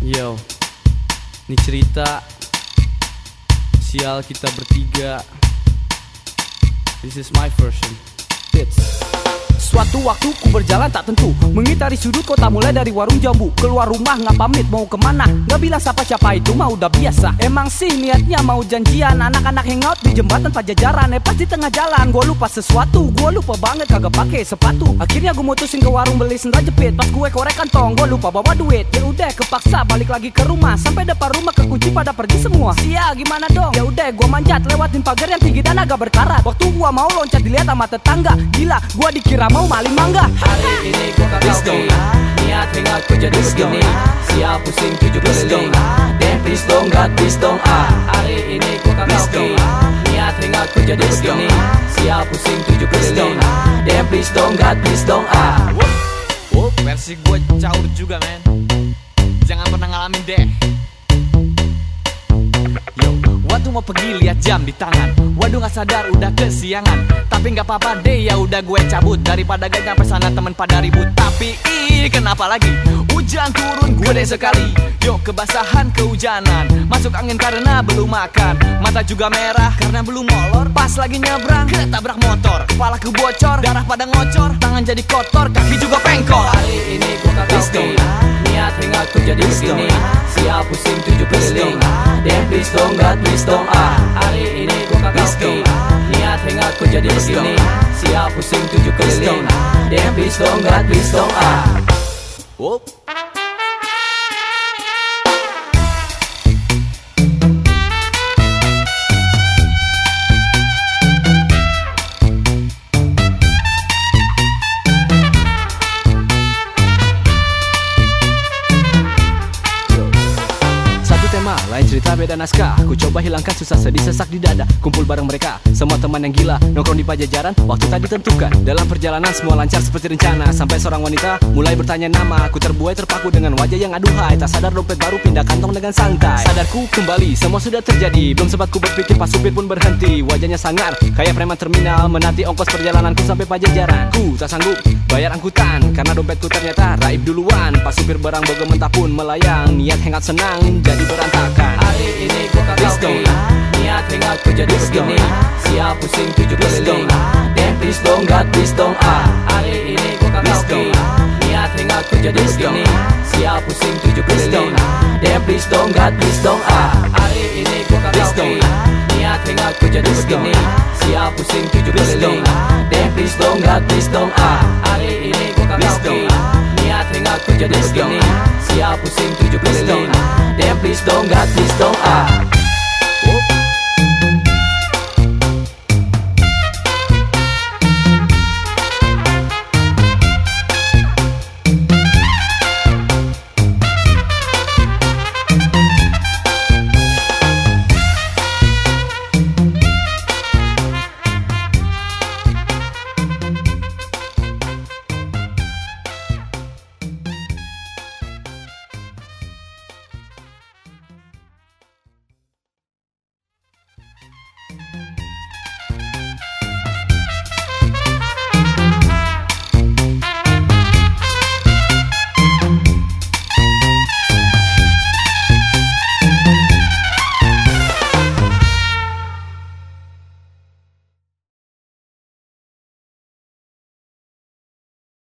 Yo, ini cerita sial kita bertiga. This is my version. Hits. Suatu waktu ku berjalan tak tentu. Mengitari sudut kota mulai dari warung jambu. Keluar rumah nggak pamit mau ke mana? Nggak bilang siapa-siapa itu mah udah biasa. Emang sih niatnya mau janjian Anak-anak hangout di jembatan pajajaran. Eh pas di tengah jalan gue lupa sesuatu. Gue lupa banget kagak pakai sepatu. Akhirnya gue mutusin ke warung beli sendal jepit. Pas gue korek kantong gue lupa bawa duit. Ya udah kepaksa balik lagi ke rumah. Sampai depan rumah kekunci pada pergi semua. Sia gimana dong? Ya udah gue manjat lewatin pagar yang tinggi dan agak berkarat. Waktu gue mau loncat dilihat sama tetangga. Gila gue dikira mau maling mangga. Hari ini gua kagak oke Niat hangout ku jadi begini. Siap pusing tujuh keliling. Damn please dong God please dong ah Hari ini gua kagak oke Niat hangout ku jadi begini. Siap pusing tujuh keliling. Damn please dong God please dong ah. Wup, versi gue caur juga men. Jangan pernah ngalamin deh Waduh mau pergi lihat jam di tangan. Waduh gak sadar udah kesiangan. Tapi gak apa-apa deh ya udah gue cabut. Daripada gak nyampe sana temen pada ribut. Tapi ih kenapa lagi? Hujan turun gue deh sekali. Yo kebasahan kehujanan. Masuk angin karena belum makan. Mata juga merah karena belum molor. Pas lagi nyebrang ketabrak motor. Kepala ku bocor darah pada ngocor. Tangan jadi kotor kaki juga pengkor. Hari ini gua kagak Niat hangout ku jadi begini. Siap pusing tujuh keliling dong God please dong ah. Hari ini gua kagak oke. Niat hangout ku jadi begini. Siap pusing tujuh keliling. Damn please dong God please dong ah. Wup. Cerita beda naskah. Ku coba hilangkan susah sedih sesak di dada. Kumpul bareng mereka, semua teman yang gila. Nongkrong di pajajaran, waktu tak ditentukan Dalam perjalanan semua lancar seperti rencana. Sampai seorang wanita mulai bertanya nama. Aku terbuai terpaku dengan wajah yang aduhai. Tak sadar dompet baru pindah kantong dengan santai. Sadarku kembali, semua sudah terjadi. Belum sempat ku berpikir pas supir pun berhenti. Wajahnya sangar, kayak preman terminal. Menanti ongkos perjalananku sampai pajajaran. Ku tak sanggup bayar angkutan Karena dompetku ternyata raib duluan. Pas supir barang bogo mentah pun melayang Niat hangat senang, jadi berantakan. Hari ini Let's oke go. Niat hangout ku jadi begini. Siap pusing tujuh keliling. Damn please dong God please dong ah Hari ini oke go. Niat hangout ku jadi begini. Siap pusing tujuh keliling. Damn please dong God please dong ah Hari ini go. oke Niat hangout ku jadi begini. Siap pusing tujuh keliling please dong God please dong ah. Hari ini gua kagak Let's go. oke. Niat hangout ku jadi begini Siap pusing tujuh keliling. Damn please dong God please dong ah